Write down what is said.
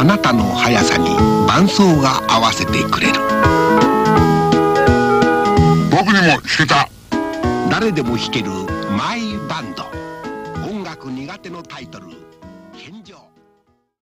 あなたの速さに伴奏が合わせてくれる。僕にも弾けた。誰でも弾けるマイバンド。音楽苦手のタイトル。